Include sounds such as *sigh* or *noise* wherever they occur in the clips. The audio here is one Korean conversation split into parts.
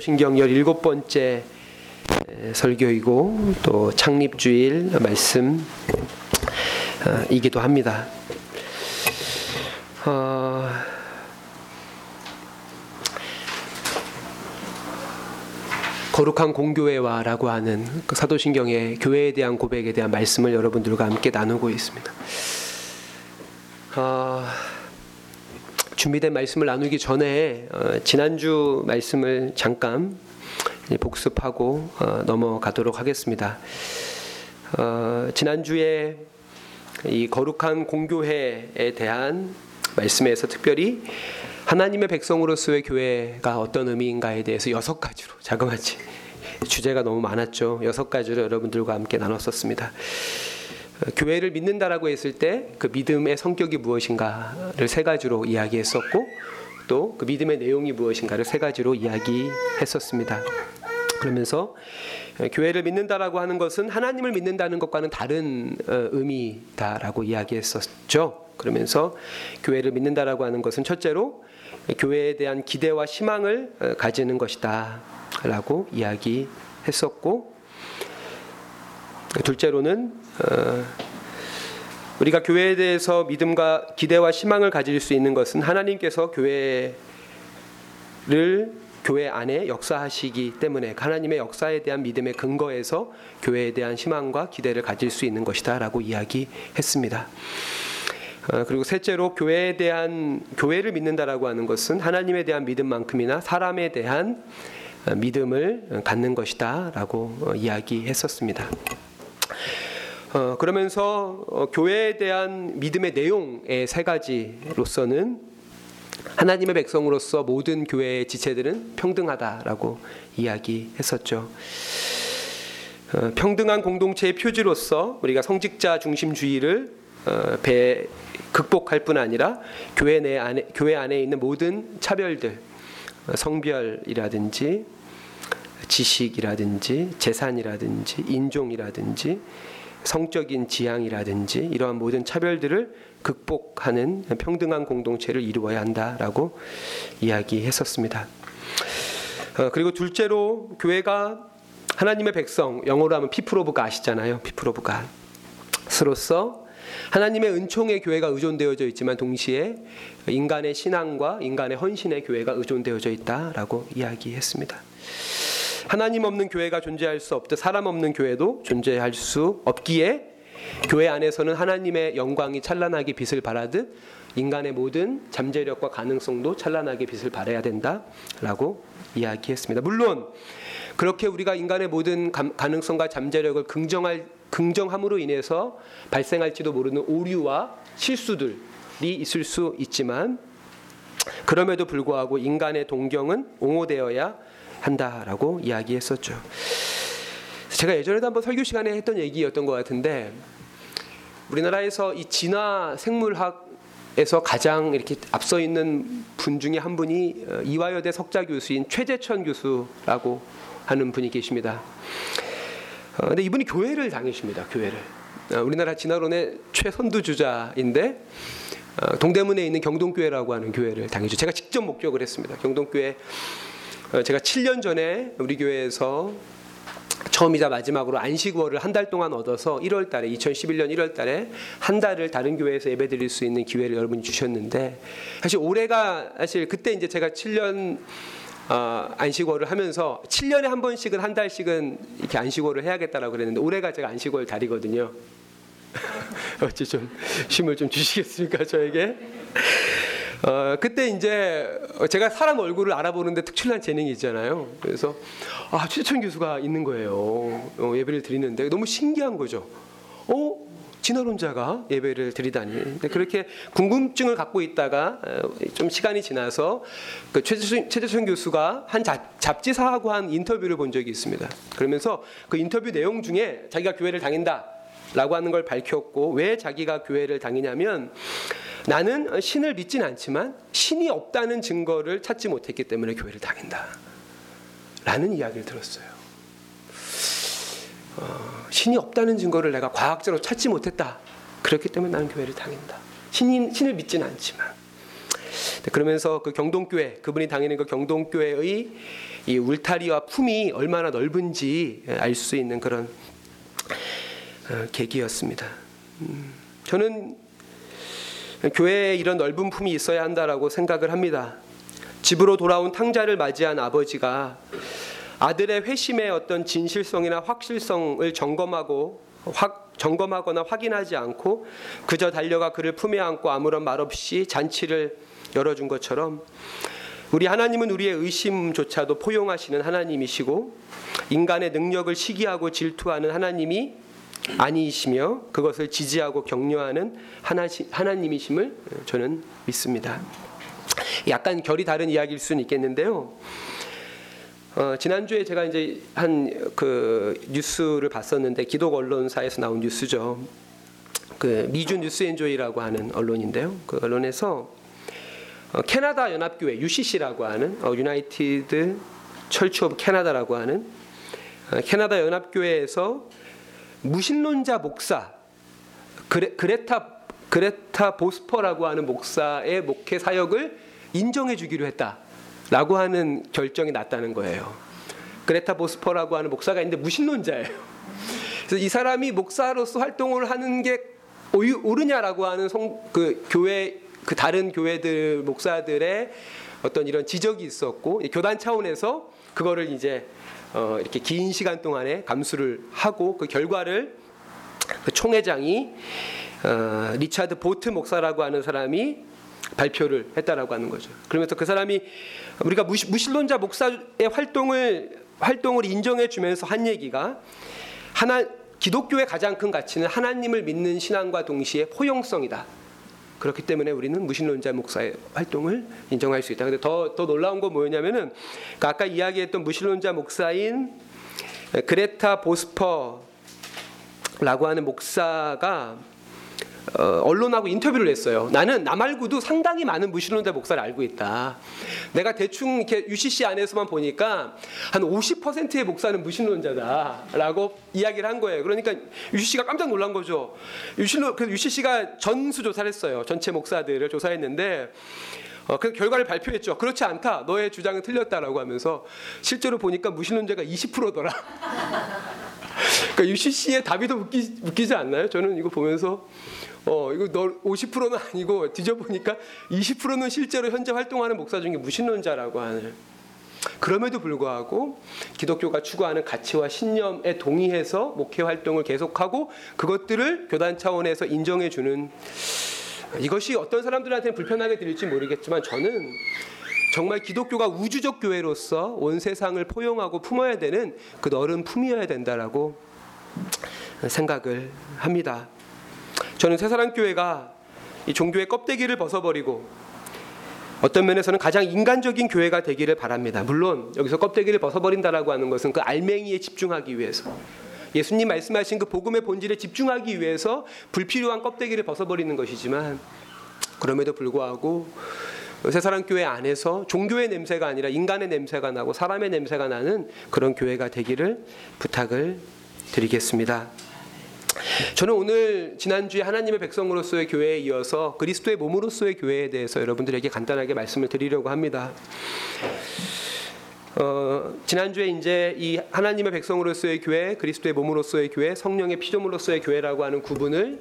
신경 17번째 설교이고 또 창립주일 말씀이기도 합니다. 어, 거룩한 공교회와라고 하는 그 사도신경의 교회에 대한 고백에 대한 말씀을 여러분들과 함께 나누고 있습니다. 어, 준비된 말씀을 나누기 전에 어, 지난주 말씀을 잠깐 복습하고 어, 넘어가도록 하겠습니다. 어, 지난주에 이 거룩한 공교회에 대한 말씀에서 특별히 하나님의 백성으로서의 교회가 어떤 의미인가에 대해서 여섯 가지로 자그마치 주제가 너무 많았죠. 여섯 가지로 여러분들과 함께 나눴었습니다. 교회를 믿는다라고 했을 때 그 믿음의 성격이 무엇인가를 세 가지로 이야기했었고 또 그 믿음의 내용이 무엇인가를 세 가지로 이야기했었습니다. 그러면서 교회를 믿는다라고 하는 것은 하나님을 믿는다는 것과는 다른 의미다라고 이야기했었죠. 그러면서 교회를 믿는다라고 하는 것은 첫째로 교회에 대한 기대와 희망을 가지는 것이다라고 이야기했었고 둘째로는 우리가 교회에 대해서 믿음과 기대와 희망을 가질 수 있는 것은 하나님께서 교회를 교회 안에 역사하시기 때문에 하나님의 역사에 대한 믿음의 근거에서 교회에 대한 희망과 기대를 가질 수 있는 것이다라고 이야기했습니다. 그리고 셋째로 교회에 대한 교회를 믿는다라고 하는 것은 하나님에 대한 믿음만큼이나 사람에 대한 믿음을 갖는 것이다라고 이야기했었습니다. 어, 그러면서 어, 교회에 대한 믿음의 내용의 세 가지로서는 하나님의 백성으로서 모든 교회의 지체들은 평등하다라고 이야기했었죠. 어, 평등한 공동체의 표지로서 우리가 성직자 중심주의를 어, 배, 극복할 뿐 아니라 교회 내 안에 교회 안에 있는 모든 차별들, 어, 성별이라든지 지식이라든지 재산이라든지 인종이라든지 성적인 지향이라든지 이러한 모든 차별들을 극복하는 평등한 공동체를 이루어야 한다라고 이야기했었습니다. 어, 그리고 둘째로 교회가 하나님의 백성 영어로 하면 People of God이잖아요. People of God으로서 하나님의 은총에 교회가 의존되어져 있지만 동시에 인간의 신앙과 인간의 헌신의 교회가 의존되어져 있다라고 이야기했습니다. 하나님 없는 교회가 존재할 수 없듯 사람 없는 교회도 존재할 수 없기에 교회 안에서는 하나님의 영광이 찬란하게 빛을 발하듯 인간의 모든 잠재력과 가능성도 찬란하게 빛을 발해야 된다라고 이야기했습니다. 물론 그렇게 우리가 인간의 모든 가능성과 잠재력을 긍정할 긍정함으로 인해서 발생할지도 모르는 오류와 실수들이 있을 수 있지만 그럼에도 불구하고 인간의 동경은 옹호되어야 한다라고 이야기했었죠. 제가 예전에도 한번 설교 시간에 했던 얘기였던 것 같은데 우리나라에서 이 진화 생물학에서 가장 이렇게 앞서 있는 분 중에 한 분이 어, 이화여대 석자 교수인 최재천 교수라고 하는 분이 계십니다. 어, 근데 이분이 교회를 다니십니다. 교회를. 어, 우리나라 진화론의 최선두 주자인데 동대문에 있는 경동교회라고 하는 교회를 다니죠. 제가 직접 목격을 했습니다. 경동교회 어, 제가 7년 전에 우리 교회에서 처음이자 마지막으로 안식월을 한 달 동안 얻어서 1월 달에 2011년 1월 달에 한 달을 다른 교회에서 예배 드릴 수 있는 기회를 여러분이 주셨는데 사실 올해가 사실 그때 이제 제가 7년 어, 안식월을 하면서 7년에 한 번씩은 한 달씩은 이렇게 안식월을 해야겠다라고 그랬는데 올해가 제가 안식월 달이거든요. *laughs* 어찌 좀 힘을 좀 주시겠습니까 저에게? 어, 그때 이제 제가 사람 얼굴을 알아보는데 특출난 재능이 있잖아요. 그래서 아 최천 교수가 있는 거예요. 어, 예배를 드리는데 너무 신기한 거죠. 어 진화론자가 예배를 드리다니. 근데 그렇게 궁금증을 갖고 있다가 어, 좀 시간이 지나서 그 최재천, 최재천 교수가 한 잡, 잡지사하고 한 인터뷰를 본 적이 있습니다. 그러면서 그 인터뷰 내용 중에 자기가 교회를 다닌다. 라고 하는 걸 밝혔고 왜 자기가 교회를 다니냐면 나는 신을 믿진 않지만 신이 없다는 증거를 찾지 못했기 때문에 교회를 다닌다. 라는 이야기를 들었어요. 어, 신이 없다는 증거를 내가 과학적으로 찾지 못했다. 그렇기 때문에 나는 교회를 다닌다. 신이, 신을 믿진 않지만. 그러면서 그 경동교회 그분이 다니는 그 경동교회의 이 울타리와 품이 얼마나 넓은지 알 수 있는 그런 어, 계기였습니다. 음, 저는 교회에 이런 넓은 품이 있어야 한다라고 생각을 합니다. 집으로 돌아온 탕자를 맞이한 아버지가 아들의 회심의 어떤 진실성이나 확실성을 점검하고 확 점검하거나 확인하지 않고 그저 달려가 그를 품에 안고 아무런 말 없이 잔치를 열어준 것처럼 우리 하나님은 우리의 의심조차도 포용하시는 하나님이시고 인간의 능력을 시기하고 질투하는 하나님이 아니시며 그것을 지지하고 격려하는 하나님이심을 저는 믿습니다. 약간 결이 다른 이야기일 수는 있겠는데요. 어, 지난주에 제가 이제 한 그 뉴스를 봤었는데 기독 언론사에서 나온 뉴스죠. 그 미주 뉴스 엔조이라고 하는 언론인데요. 그 언론에서 어, 캐나다 연합교회 UCC라고 하는 어, United Church of Canada라고 하는 어, 캐나다 연합교회에서 무신론자 목사 그레, 그레타 그레타 보스퍼라고 하는 목사의 목회 사역을 인정해 주기로 했다라고 하는 결정이 났다는 거예요. 그레타 보스퍼라고 하는 목사가 있는데 무신론자예요. 그래서 이 사람이 목사로서 활동을 하는 게 옳으냐라고 하는 성, 그 교회 그 다른 교회들 목사들의 어떤 이런 지적이 있었고 교단 차원에서 그거를 이제 어 이렇게 긴 시간 동안에 감수를 하고 그 결과를 그 총회장이 어 리차드 보트 목사라고 하는 사람이 발표를 했다라고 하는 거죠. 그러면서 그 사람이 우리가 무신론자 목사의 활동을 활동을 인정해 주면서 한 얘기가 하나 기독교의 가장 큰 가치는 하나님을 믿는 신앙과 동시에 포용성이다. 그렇기 때문에 우리는 무신론자 목사의 활동을 인정할 수 있다. 근데 더, 더 놀라운 건 뭐였냐면은 그 아까 이야기했던 무신론자 목사인 그레타 보스퍼라고 하는 목사가 어, 언론하고 인터뷰를 했어요. 나는 나 말고도 상당히 많은 무신론자 목사를 알고 있다. 내가 대충 이렇게 UCC 안에서만 보니까 한 50%의 목사는 무신론자다라고 이야기를 한 거예요. 그러니까 UCC가 깜짝 놀란 거죠. 유신론 그 UCC가 전수 조사를 했어요. 전체 목사들을 조사했는데 어, 그 결과를 발표했죠. 그렇지 않다. 너의 주장은 틀렸다라고 하면서 실제로 보니까 무신론자가 20%더라. *laughs* 그러니까 UCC의 답이 더 웃기, 웃기지 않나요? 저는 이거 보면서 어 이거 너 50%는 아니고 뒤져보니까 20%는 실제로 현재 활동하는 목사 중에 무신론자라고 하는 그럼에도 불구하고 기독교가 추구하는 가치와 신념에 동의해서 목회 활동을 계속하고 그것들을 교단 차원에서 인정해 주는 이것이 어떤 사람들한테는 불편하게 들릴지 모르겠지만 저는 정말 기독교가 우주적 교회로서 온 세상을 포용하고 품어야 되는 그 넓은 품이어야 된다라고 생각을 합니다. 저는 새사랑교회가 이 종교의 껍데기를 벗어버리고 어떤 면에서는 가장 인간적인 교회가 되기를 바랍니다. 물론 여기서 껍데기를 벗어버린다라고 하는 것은 그 알맹이에 집중하기 위해서 예수님 말씀하신 그 복음의 본질에 집중하기 위해서 불필요한 껍데기를 벗어버리는 것이지만 그럼에도 불구하고 새사랑 교회 안에서 종교의 냄새가 아니라 인간의 냄새가 나고 사람의 냄새가 나는 그런 교회가 되기를 부탁을 드리겠습니다. 저는 오늘 지난주에 하나님의 백성으로서의 교회에 이어서 그리스도의 몸으로서의 교회에 대해서 여러분들에게 간단하게 말씀을 드리려고 합니다. 어, 지난주에 이제 이 하나님의 백성으로서의 교회, 그리스도의 몸으로서의 교회, 성령의 피조물로서의 교회라고 하는 구분을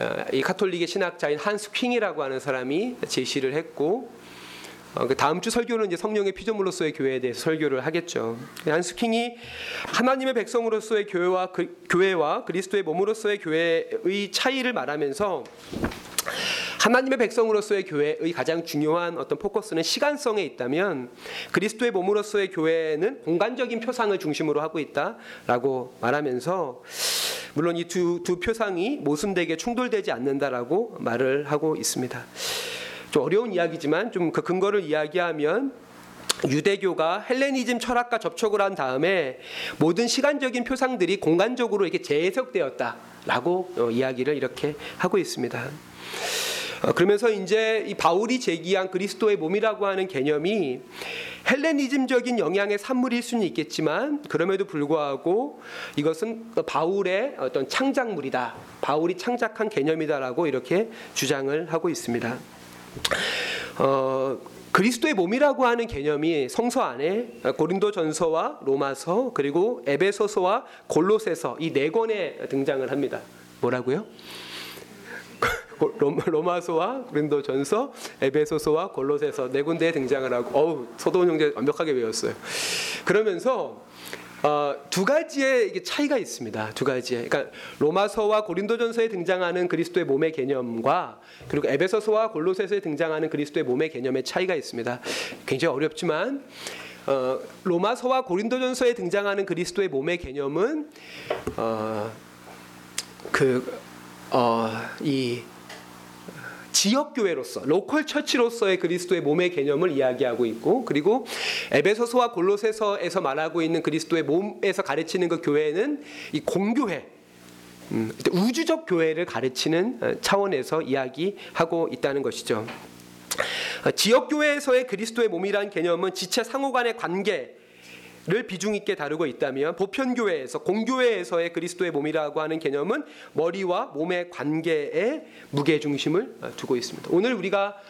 어, 이 카톨릭의 신학자인 한스 킹이라고 하는 사람이 제시를 했고 다음 주 설교는 이제 성령의 피조물로서의 교회에 대해서 설교를 하겠죠. 한스킹이 하나님의 백성으로서의 교회와 그, 교회와 그리스도의 몸으로서의 교회의 차이를 말하면서 하나님의 백성으로서의 교회의 가장 중요한 어떤 포커스는 시간성에 있다면 그리스도의 몸으로서의 교회는 공간적인 표상을 중심으로 하고 있다라고 말하면서 물론 이 두 두 표상이 모순되게 충돌되지 않는다라고 말을 하고 있습니다. 좀 어려운 이야기지만 좀 그 근거를 이야기하면 유대교가 헬레니즘 철학과 접촉을 한 다음에 모든 시간적인 표상들이 공간적으로 이렇게 재해석되었다라고 어, 이야기를 이렇게 하고 있습니다. 어, 그러면서 이제 이 바울이 제기한 그리스도의 몸이라고 하는 개념이 헬레니즘적인 영향의 산물일 수는 있겠지만 그럼에도 불구하고 이것은 바울의 어떤 창작물이다. 바울이 창작한 개념이다라고 이렇게 주장을 하고 있습니다. 어, 그리스도의 몸이라고 하는 개념이 성서 안에 고린도전서와 로마서 그리고 에베소서와 골로새서 이 네 권에 등장을 합니다. 뭐라고요? *laughs* 로마서와 고린도전서, 에베소서와 골로새서 네 군데에 등장을 하고 어우 서도원 형제 완벽하게 외웠어요. 그러면서 어, 두 가지의 차이가 있습니다. 두 가지의. 그러니까 로마서와 고린도전서에 등장하는 그리스도의 몸의 개념과 그리고 에베소서와 골로새서에 등장하는 그리스도의 몸의 개념의 차이가 있습니다. 굉장히 어렵지만 어, 로마서와 고린도전서에 등장하는 그리스도의 몸의 개념은 어, 그이 어, 지역 교회로서 로컬 처치로서의 그리스도의 몸의 개념을 이야기하고 있고 그리고 에베소서와 골로새서에서 말하고 있는 그리스도의 몸에서 가르치는 그 교회는 이 공교회 음, 우주적 교회를 가르치는 어, 차원에서 이야기하고 있다는 것이죠. 어, 지역 교회에서의 그리스도의 몸이란 개념은 지체 상호 간의 관계 를 비중 있게 다루고 있다면 보편 교회에서 공교회에서의 그리스도의 몸이라고 하는 개념은 머리와 몸의 관계에 무게 중심을 두고 있습니다. 오늘 우리가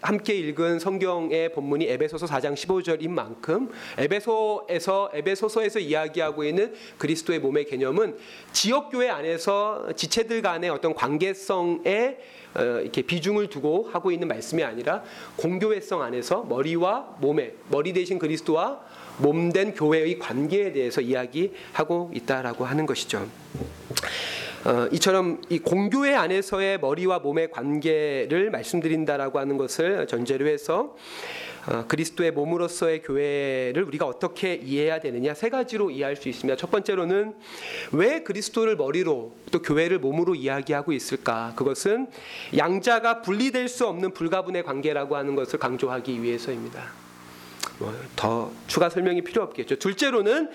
함께 읽은 성경의 본문이 에베소서 4장 15절인 만큼 에베소에서 에베소서에서 이야기하고 있는 그리스도의 몸의 개념은 지역 교회 안에서 지체들 간의 어떤 관계성에 어, 이렇게 비중을 두고 하고 있는 말씀이 아니라 공교회성 안에서 머리와 몸의 머리 대신 그리스도와 몸된 교회의 관계에 대해서 이야기하고 있다라고 하는 것이죠. 어, 이처럼 이 공교회 안에서의 머리와 몸의 관계를 말씀드린다라고 하는 것을 전제로 해서 어, 그리스도의 몸으로서의 교회를 우리가 어떻게 이해해야 되느냐 세 가지로 이해할 수 있습니다. 첫 번째로는 왜 그리스도를 머리로 또 교회를 몸으로 이야기하고 있을까? 그것은 양자가 분리될 수 없는 불가분의 관계라고 하는 것을 강조하기 위해서입니다. 뭐더 추가 설명이 필요 없겠죠. 둘째로는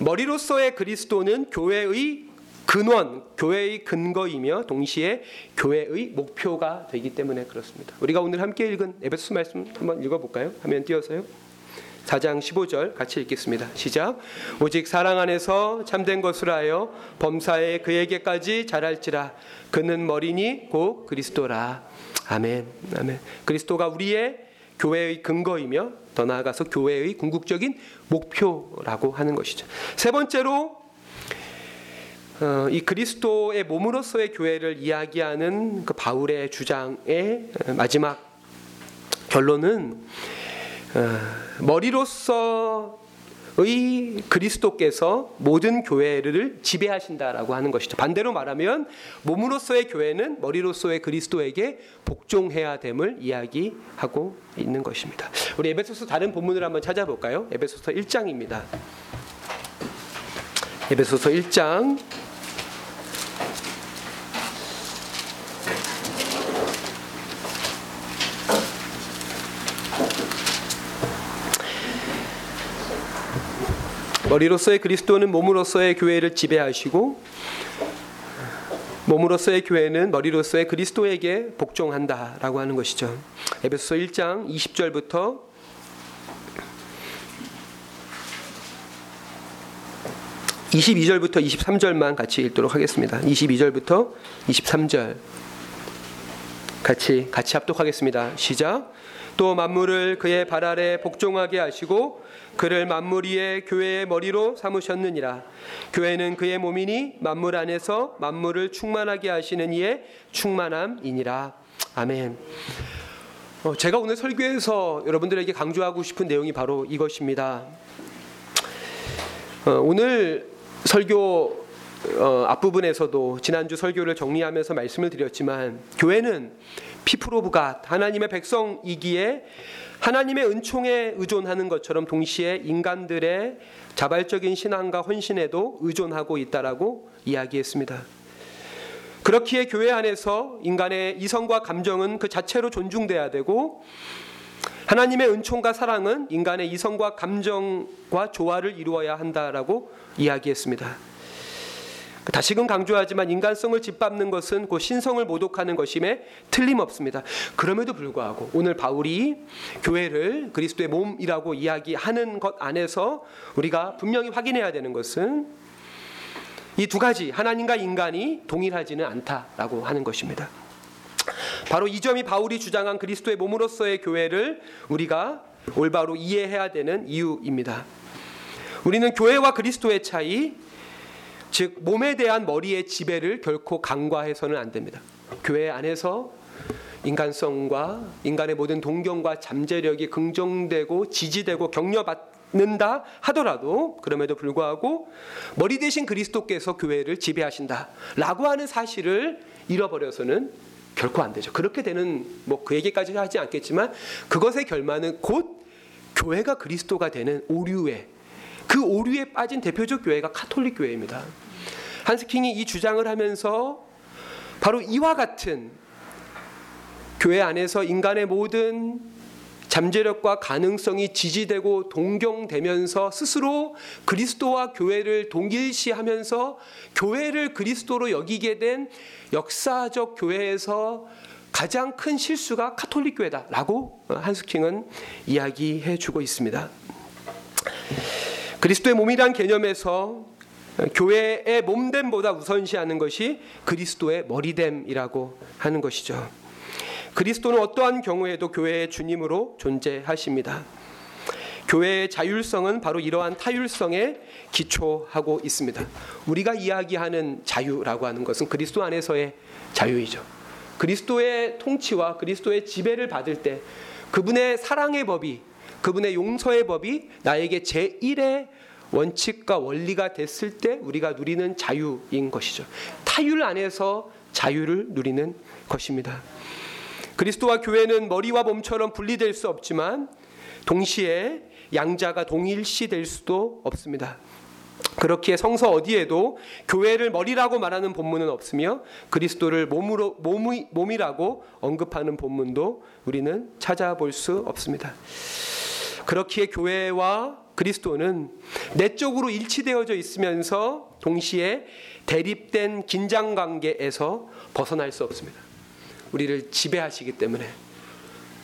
머리로서의 그리스도는 교회의 근원, 교회의 근거이며 동시에 교회의 목표가 되기 때문에 그렇습니다. 우리가 오늘 함께 읽은 에베소 말씀 한번 읽어볼까요? 화면 띄어서요. 4장 15절 같이 읽겠습니다. 시작. 오직 사랑 안에서 참된 것을 하여 범사에 그에게까지 자랄지라. 그는 머리니 곧 그리스도라. 아멘. 아멘. 그리스도가 우리의 교회의 근거이며 더 나아가서 교회의 궁극적인 목표라고 하는 것이죠. 세 번째로 어, 이 그리스도의 몸으로서의 교회를 이야기하는 그 바울의 주장의 마지막 결론은 어, 머리로서 의 그리스도께서 모든 교회를 지배하신다라고 하는 것이죠. 반대로 말하면 몸으로서의 교회는 머리로서의 그리스도에게 복종해야 됨을 이야기하고 있는 것입니다. 우리 에베소서 다른 본문을 한번 찾아볼까요? 에베소서 1장입니다. 에베소서 1장 머리로서의 그리스도는 몸으로서의 교회를 지배하시고 몸으로서의 교회는 머리로서의 그리스도에게 복종한다라고 하는 것이죠. 에베소서 1장 20절부터 22절부터 23절만 같이 읽도록 하겠습니다. 22절부터 23절 같이 같이 합독하겠습니다. 시작. 또 만물을 그의 발 아래 복종하게 하시고 그를 만물 위에 교회의 머리로 삼으셨느니라. 교회는 그의 몸이니 만물 안에서 만물을 충만하게 하시는 이의 충만함이니라. 아멘. 어, 제가 오늘 설교에서 여러분들에게 강조하고 싶은 내용이 바로 이것입니다. 어, 오늘 설교 어, 앞부분에서도 지난주 설교를 정리하면서 말씀을 드렸지만 교회는 갓 하나님의 백성이기에 하나님의 은총에 의존하는 것처럼 동시에 인간들의 자발적인 신앙과 헌신에도 의존하고 있다라고 이야기했습니다. 그렇기에 교회 안에서 인간의 이성과 감정은 그 자체로 존중돼야 되고 하나님의 은총과 사랑은 인간의 이성과 감정과 조화를 이루어야 한다라고 이야기했습니다. 다시금 강조하지만 인간성을 짓밟는 것은 곧 신성을 모독하는 것임에 틀림없습니다. 그럼에도 불구하고 오늘 바울이 교회를 그리스도의 몸이라고 이야기하는 것 안에서 우리가 분명히 확인해야 되는 것은 이 두 가지 하나님과 인간이 동일하지는 않다라고 하는 것입니다. 바로 이 점이 바울이 주장한 그리스도의 몸으로서의 교회를 우리가 올바로 이해해야 되는 이유입니다. 우리는 교회와 그리스도의 차이, 즉 몸에 대한 머리의 지배를 결코 간과해서는 안 됩니다. 교회 안에서 인간성과 인간의 모든 동경과 잠재력이 긍정되고 지지되고 격려받는다 하더라도 그럼에도 불구하고 머리 대신 그리스도께서 교회를 지배하신다라고 하는 사실을 잃어버려서는 결코 안 되죠. 그렇게 되는 뭐 그 얘기까지 하지 않겠지만 그것의 결말은 곧 교회가 그리스도가 되는 오류에 그 오류에 빠진 대표적 교회가 카톨릭 교회입니다. 한스킹이 이 주장을 하면서 바로 이와 같은 교회 안에서 인간의 모든 잠재력과 가능성이 지지되고 동경되면서 스스로 그리스도와 교회를 동일시하면서 교회를 그리스도로 여기게 된 역사적 교회에서 가장 큰 실수가 카톨릭 교회다라고 한스킹은 이야기해 주고 있습니다. 그리스도의 몸이란 개념에서 교회의 몸됨보다 우선시하는 것이 그리스도의 머리됨이라고 하는 것이죠. 그리스도는 어떠한 경우에도 교회의 주님으로 존재하십니다. 교회의 자율성은 바로 이러한 타율성에 기초하고 있습니다. 우리가 이야기하는 자유라고 하는 것은 그리스도 안에서의 자유이죠. 그리스도의 통치와 그리스도의 지배를 받을 때 그분의 사랑의 법이 그분의 용서의 법이 나에게 제1의 원칙과 원리가 됐을 때 우리가 누리는 자유인 것이죠. 타율 안에서 자유를 누리는 것입니다. 그리스도와 교회는 머리와 몸처럼 분리될 수 없지만 동시에 양자가 동일시 될 수도 없습니다. 그렇기에 성서 어디에도 교회를 머리라고 말하는 본문은 없으며 그리스도를 몸으로 몸이, 몸이라고 언급하는 본문도 우리는 찾아볼 수 없습니다. 그렇기에 교회와 그리스도는 내적으로 일치되어져 있으면서 동시에 대립된 긴장 관계에서 벗어날 수 없습니다. 우리를 지배하시기 때문에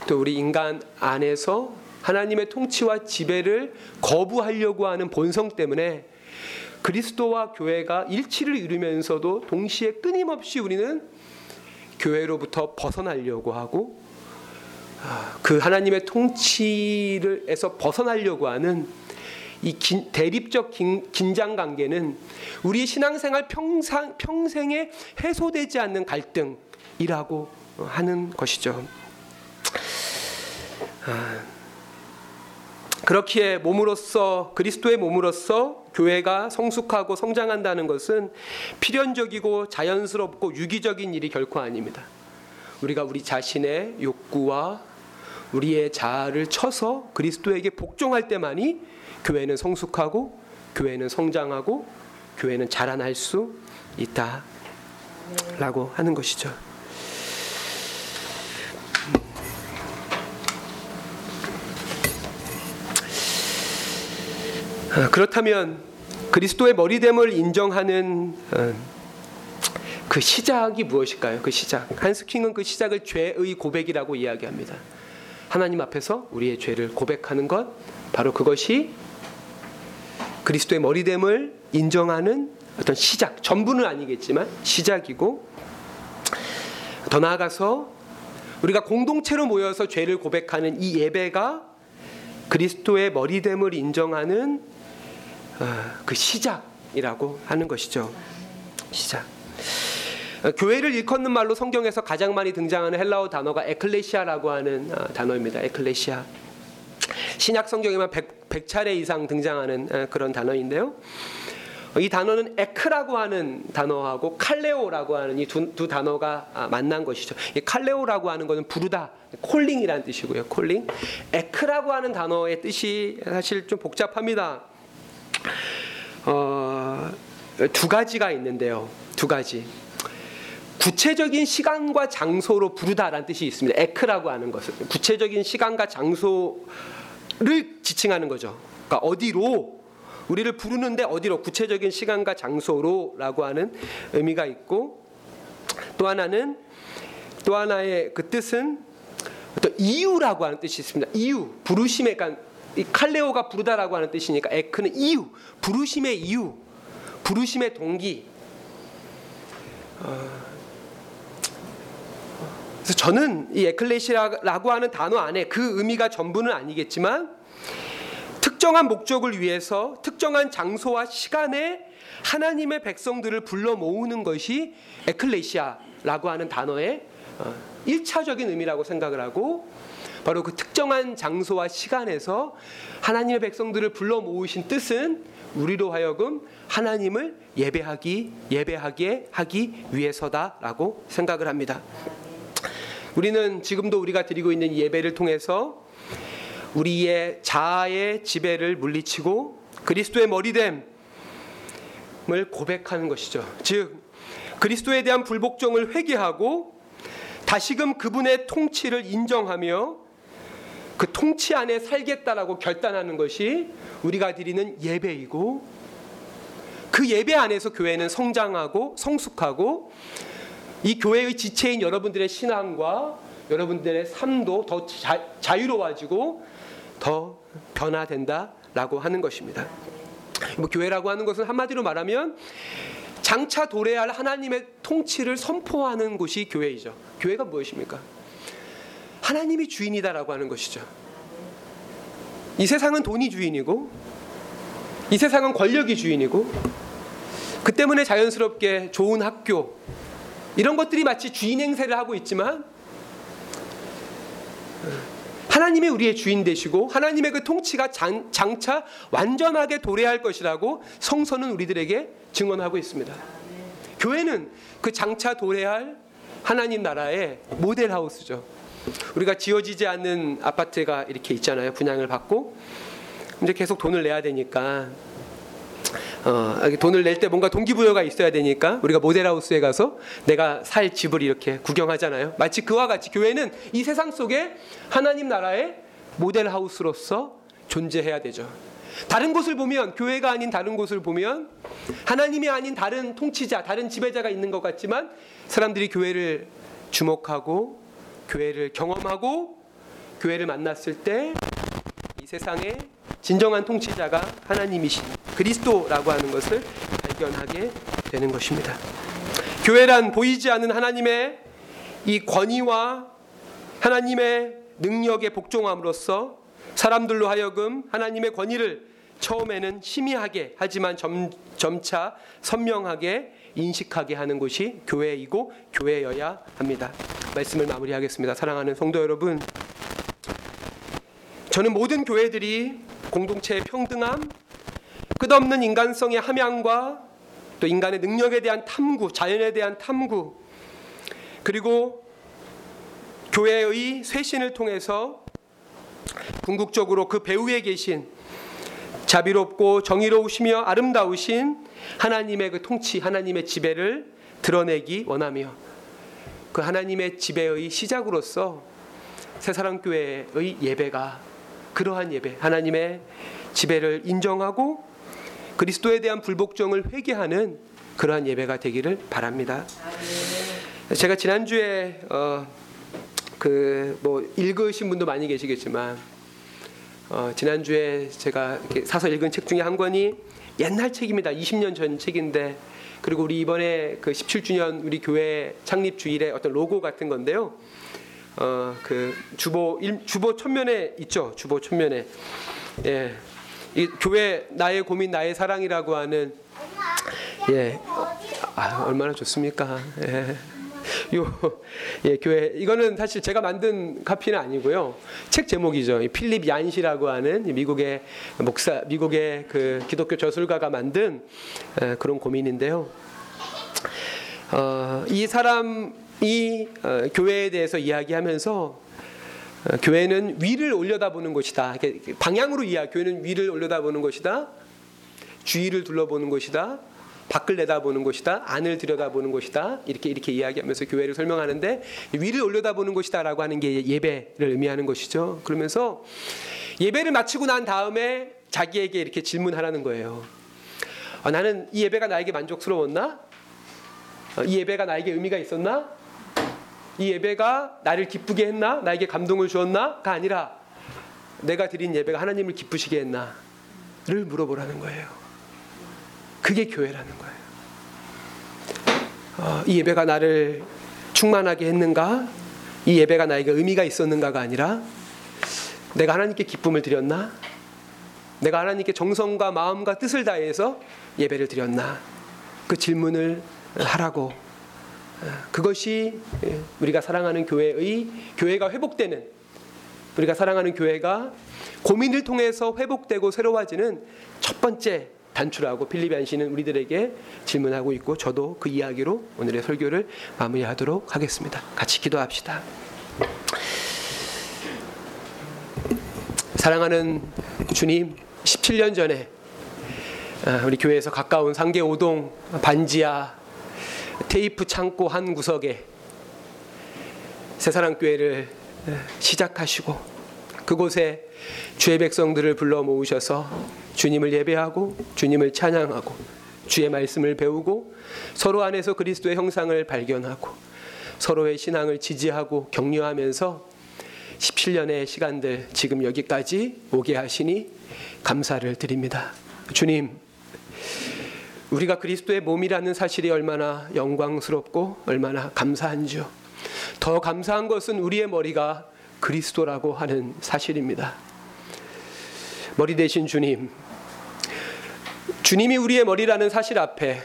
또 우리 인간 안에서 하나님의 통치와 지배를 거부하려고 하는 본성 때문에 그리스도와 교회가 일치를 이루면서도 동시에 끊임없이 우리는 교회로부터 벗어나려고 하고 아, 그 하나님의 통치를에서 벗어나려고 하는 이 긴, 대립적 긴, 장 관계는 우리 신앙생활 평상, 평생에 해소되지 않는 갈등이라고 하는 것이죠. 아, 그렇기에 몸으로서 그리스도의 몸으로서 교회가 성숙하고 성장한다는 것은 필연적이고 자연스럽고 유기적인 일이 결코 아닙니다. 우리가 우리 자신의 욕구와 우리의 자아를 쳐서 그리스도에게 복종할 때만이 교회는 성숙하고 교회는 성장하고 교회는 자라날 수 있다라고 하는 것이죠. 아, 그렇다면 그리스도의 머리됨을 인정하는 어, 그 시작이 무엇일까요? 그 시작. 한스킹은 그 시작을 죄의 고백이라고 이야기합니다. 하나님 앞에서 우리의 죄를 고백하는 것, 바로 그것이 그리스도의 머리됨을 인정하는 어떤 시작, 전부는 아니겠지만 시작이고 더 나아가서 우리가 공동체로 모여서 죄를 고백하는 이 예배가 그리스도의 머리됨을 인정하는 어, 그 시작이라고 하는 것이죠. 시작. 어, 교회를 일컫는 말로 성경에서 가장 많이 등장하는 헬라어 단어가 에클레시아라고 하는 어, 단어입니다. 에클레시아. 신약 성경에만 100, 100 차례 이상 등장하는 그런 단어인데요. 이 단어는 ἐκ라고 하는 단어하고 칼레오라고 하는 이 두 단어가 아, 만난 것이죠. 이 칼레오라고 하는 것은 부르다, 콜링이라는 뜻이고요. 콜링. 에크라고 하는 단어의 뜻이 사실 좀 복잡합니다. 어, 두 가지가 있는데요. 두 가지. 구체적인 시간과 장소로 부르다라는 뜻이 있습니다. 에크라고 하는 것은 구체적인 시간과 장소를 지칭하는 거죠. 그러니까 어디로 우리를 부르는데 어디로 구체적인 시간과 장소로라고 하는 의미가 있고 또 하나는 또 하나의 그 뜻은 어떤 이유라고 하는 뜻이 있습니다. 이유 부르심에 그러니까 이 칼레오가 부르다라고 하는 뜻이니까 에크는 이유, 부르심의 이유, 부르심의 동기. 어, 그래서 저는 이 에클레시아라고 하는 단어 안에 그 의미가 전부는 아니겠지만 특정한 목적을 위해서 특정한 장소와 시간에 하나님의 백성들을 불러 모으는 것이 에클레시아라고 하는 단어의 어, 1차적인 의미라고 생각을 하고 바로 그 특정한 장소와 시간에서 하나님의 백성들을 불러 모으신 뜻은 우리로 하여금 하나님을 예배하기 예배하게 하기 위해서다라고 생각을 합니다. 우리는 지금도 우리가 드리고 있는 예배를 통해서 우리의 자아의 지배를 물리치고 그리스도의 머리됨을 고백하는 것이죠. 즉 그리스도에 대한 불복종을 회개하고 다시금 그분의 통치를 인정하며 그 통치 안에 살겠다라고 결단하는 것이 우리가 드리는 예배이고 그 예배 안에서 교회는 성장하고 성숙하고 이 교회의 지체인 여러분들의 신앙과 여러분들의 삶도 더 자, 유로워지고 더 변화된다라고 하는 것입니다. 뭐 교회라고 하는 것은 한마디로 말하면 장차 도래할 하나님의 통치를 선포하는 곳이 교회이죠. 교회가 무엇입니까? 하나님이 주인이다라고 하는 것이죠. 이 세상은 돈이 주인이고 이 세상은 권력이 주인이고 그 때문에 자연스럽게 좋은 학교 이런 것들이 마치 주인 행세를 하고 있지만 하나님이 우리의 주인 되시고 하나님의 그 통치가 장, 장차 완전하게 도래할 것이라고 성서는 우리들에게 증언하고 있습니다. 교회는 그 장차 도래할 하나님 나라의 모델 하우스죠. 우리가 지어지지 않는 아파트가 이렇게 있잖아요. 분양을 받고 이제 계속 돈을 내야 되니까 어, 돈을 낼 때 뭔가 동기부여가 있어야 되니까 우리가 모델하우스에 가서 내가 살 집을 이렇게 구경하잖아요. 마치 그와 같이 교회는 이 세상 속에 하나님 나라의 모델하우스로서 존재해야 되죠. 다른 곳을 보면 교회가 아닌 다른 곳을 보면 하나님이 아닌 다른 통치자, 다른 지배자가 있는 것 같지만 사람들이 교회를 주목하고 교회를 경험하고 교회를 만났을 때 이 세상의 진정한 통치자가 하나님이신 그리스도라고 하는 것을 발견하게 되는 것입니다. 교회란 보이지 않는 하나님의 이 권위와 하나님의 능력에 복종함으로써 사람들로 하여금 하나님의 권위를 처음에는 희미하게 하지만 점, 점차 선명하게 인식하게 하는 곳이 교회이고 교회여야 합니다. 말씀을 마무리하겠습니다. 사랑하는 성도 여러분, 저는 모든 교회들이 공동체의 평등함, 끝없는 인간성의 함양과 또 인간의 능력에 대한 탐구, 자연에 대한 탐구, 그리고 교회의 쇄신을 통해서 궁극적으로 그 배후에 계신 자비롭고 정의로우시며 아름다우신 하나님의 그 통치, 하나님의 지배를 드러내기 원하며 그 하나님의 지배의 시작으로서 새사랑교회의 예배가 그러한 예배, 하나님의 지배를 인정하고 그리스도에 대한 불복종을 회개하는 그러한 예배가 되기를 바랍니다. 제가 지난주에 어, 그뭐 읽으신 분도 많이 계시겠지만 어, 지난주에 제가 사서 읽은 책 중에 한 권이 옛날 책입니다. 20년 전 책인데 그리고 우리 이번에 그 17주년 우리 교회 창립 주일에 어떤 로고 같은 건데요. 어, 그 주보 일, 주보 천면에 있죠. 주보 천면에 예. 이 교회 나의 고민 나의 사랑이라고 하는 예. 아, 얼마나 좋습니까? 예. 요 예, 교회 이거는 사실 제가 만든 카피는 아니고요. 책 제목이죠. 필립 얀시라고 하는 미국의 목사 미국의 그 기독교 저술가가 만든 에, 그런 고민인데요. 어, 이 사람이 어, 교회에 대해서 이야기하면서 어, 교회는 위를 올려다보는 것이다. 방향으로 이야 교회는 위를 올려다보는 것이다. 주위를 둘러보는 것이다. 밖을 내다보는 것이다. 안을 들여다보는 것이다. 이렇게 이렇게 이야기하면서 교회를 설명하는데 위를 올려다보는 것이다라고 하는 게 예배를 의미하는 것이죠. 그러면서 예배를 마치고 난 다음에 자기에게 이렇게 질문하라는 거예요. 어, 나는 이 예배가 나에게 만족스러웠나? 어, 이 예배가 나에게 의미가 있었나? 이 예배가 나를 기쁘게 했나? 나에게 감동을 주었나?가 아니라 내가 드린 예배가 하나님을 기쁘시게 했나?를 물어보라는 거예요. 그게 교회라는 거예요. 어, 이 예배가 나를 충만하게 했는가? 이 예배가 나에게 의미가 있었는가가 아니라 내가 하나님께 기쁨을 드렸나? 내가 하나님께 정성과 마음과 뜻을 다해서 예배를 드렸나? 그 질문을 하라고 그것이 우리가 사랑하는 교회의 교회가 회복되는 우리가 사랑하는 교회가 고민을 통해서 회복되고 새로워지는 첫 번째 단추라고 필리비안 씨는 우리들에게 질문하고 있고 저도 그 이야기로 오늘의 설교를 마무리하도록 하겠습니다. 같이 기도합시다. 사랑하는 주님, 17년 전에 아, 우리 교회에서 가까운 상계 오동 반지하 테이프 창고 한 구석에 새사랑 교회를 시작하시고 그곳에 주의 백성들을 불러 모으셔서 주님을 예배하고 주님을 찬양하고 주의 말씀을 배우고 서로 안에서 그리스도의 형상을 발견하고 서로의 신앙을 지지하고 격려하면서 17년의 시간들 지금 여기까지 오게 하시니 감사를 드립니다. 주님, 우리가 그리스도의 몸이라는 사실이 얼마나 영광스럽고 얼마나 감사한지요. 더 감사한 것은 우리의 머리가 그리스도라고 하는 사실입니다. 머리 대신 주님, 주님이 우리의 머리라는 사실 앞에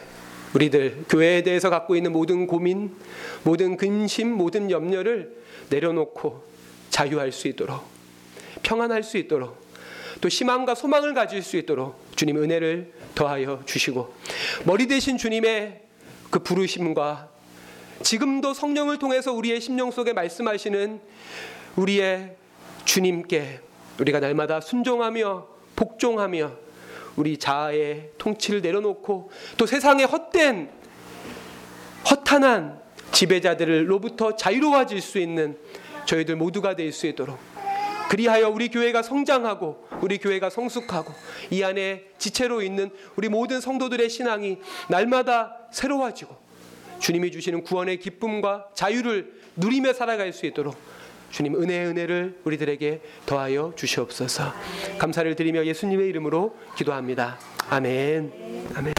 우리들 교회에 대해서 갖고 있는 모든 고민, 모든 근심, 모든 염려를 내려놓고 자유할 수 있도록 평안할 수 있도록 또 희망과 소망을 가질 수 있도록 주님 은혜를 더하여 주시고 머리 대신 주님의 그 부르심과 지금도 성령을 통해서 우리의 심령 속에 말씀하시는 우리의 주님께 우리가 날마다 순종하며 복종하며 우리 자아의 통치를 내려놓고 또 세상의 헛된 허탄한 지배자들로부터 자유로워질 수 있는 저희들 모두가 될 수 있도록 그리하여 우리 교회가 성장하고 우리 교회가 성숙하고 이 안에 지체로 있는 우리 모든 성도들의 신앙이 날마다 새로워지고 주님이 주시는 구원의 기쁨과 자유를 누리며 살아갈 수 있도록 주님 은혜의 은혜를 우리들에게 더하여 주시옵소서. 감사를 드리며 예수님의 이름으로 기도합니다. 아멘. 아멘.